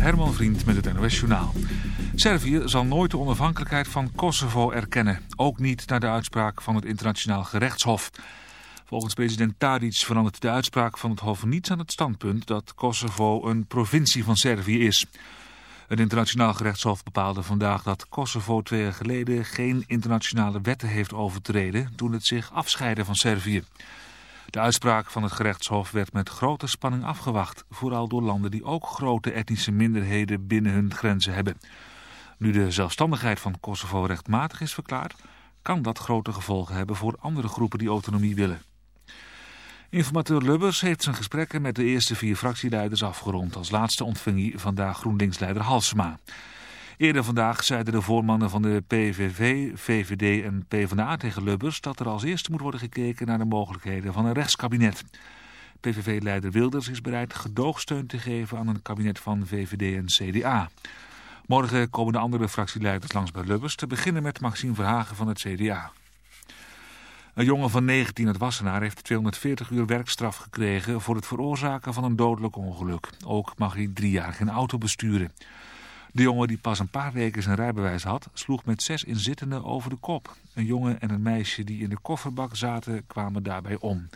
Herman Vriend met het NOS Journaal. Servië zal nooit de onafhankelijkheid van Kosovo erkennen. Ook niet naar de uitspraak van het internationaal gerechtshof. Volgens president Tadic verandert de uitspraak van het hof niets aan het standpunt dat Kosovo een provincie van Servië is. Het internationaal gerechtshof bepaalde vandaag dat Kosovo twee jaar geleden geen internationale wetten heeft overtreden toen het zich afscheidde van Servië. De uitspraak van het gerechtshof werd met grote spanning afgewacht, vooral door landen die ook grote etnische minderheden binnen hun grenzen hebben. Nu de zelfstandigheid van Kosovo rechtmatig is verklaard, kan dat grote gevolgen hebben voor andere groepen die autonomie willen. Informateur Lubbers heeft zijn gesprekken met de eerste vier fractieleiders afgerond. Als laatste ontving hij vandaag GroenLinks-leider Halsema. Eerder vandaag zeiden de voormannen van de PVV, VVD en PvdA tegen Lubbers... dat er als eerste moet worden gekeken naar de mogelijkheden van een rechtskabinet. PVV-leider Wilders is bereid gedoogsteun te geven aan een kabinet van VVD en CDA. Morgen komen de andere fractieleiders langs bij Lubbers... te beginnen met Maxime Verhagen van het CDA. Een jongen van 19 uit Wassenaar heeft 240 uur werkstraf gekregen... voor het veroorzaken van een dodelijk ongeluk. Ook mag hij drie jaar geen auto besturen. De jongen die pas een paar weken zijn rijbewijs had, sloeg met zes inzittenden over de kop. Een jongen en een meisje die in de kofferbak zaten kwamen daarbij om.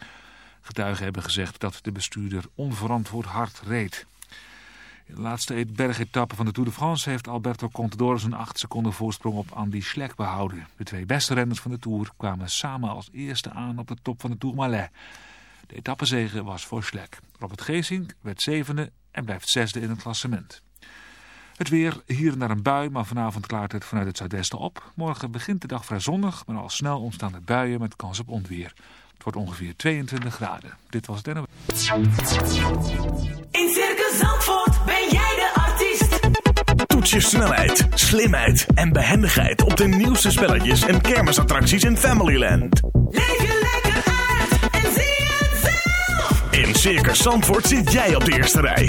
Getuigen hebben gezegd dat de bestuurder onverantwoord hard reed. In de laatste bergetappe van de Tour de France heeft Alberto Contador zijn 8 seconden voorsprong op Andy Schleck behouden. De twee beste renners van de Tour kwamen samen als eerste aan op de top van de Tourmalet. De etappezege was voor Schleck. Robert Geesink werd zevende en blijft zesde in het klassement. Het weer, hier en daar een bui, maar vanavond klaart het vanuit het zuidwesten op. Morgen begint de dag vrij zonnig, maar al snel ontstaan er buien met kans op onweer. Het wordt ongeveer 22 graden. Dit was het. In Circus Zandvoort ben jij de artiest. Toets je snelheid, slimheid en behendigheid op de nieuwste spelletjes en kermisattracties in Familyland. Leef je lekker uit en zie het zelf. In Circus Zandvoort zit jij op de eerste rij.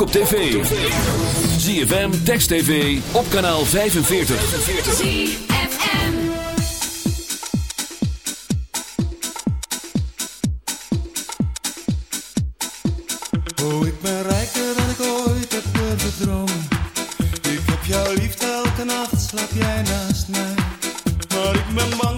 ook op tv. ZFM, Text TV, op kanaal 45. ZFM Oh, ik ben rijker dan ik ooit heb gedroomd. Ik heb jouw liefde elke nacht, slaap jij naast mij. Maar ik ben bang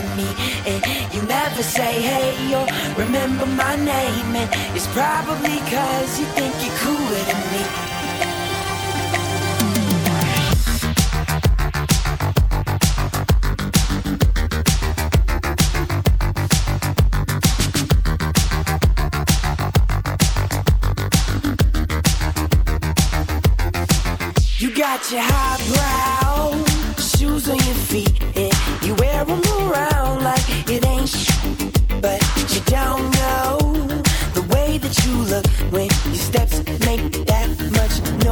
you never say hey or remember my name, and it's probably cause you think you're cooler than me. You got your highbrow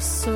so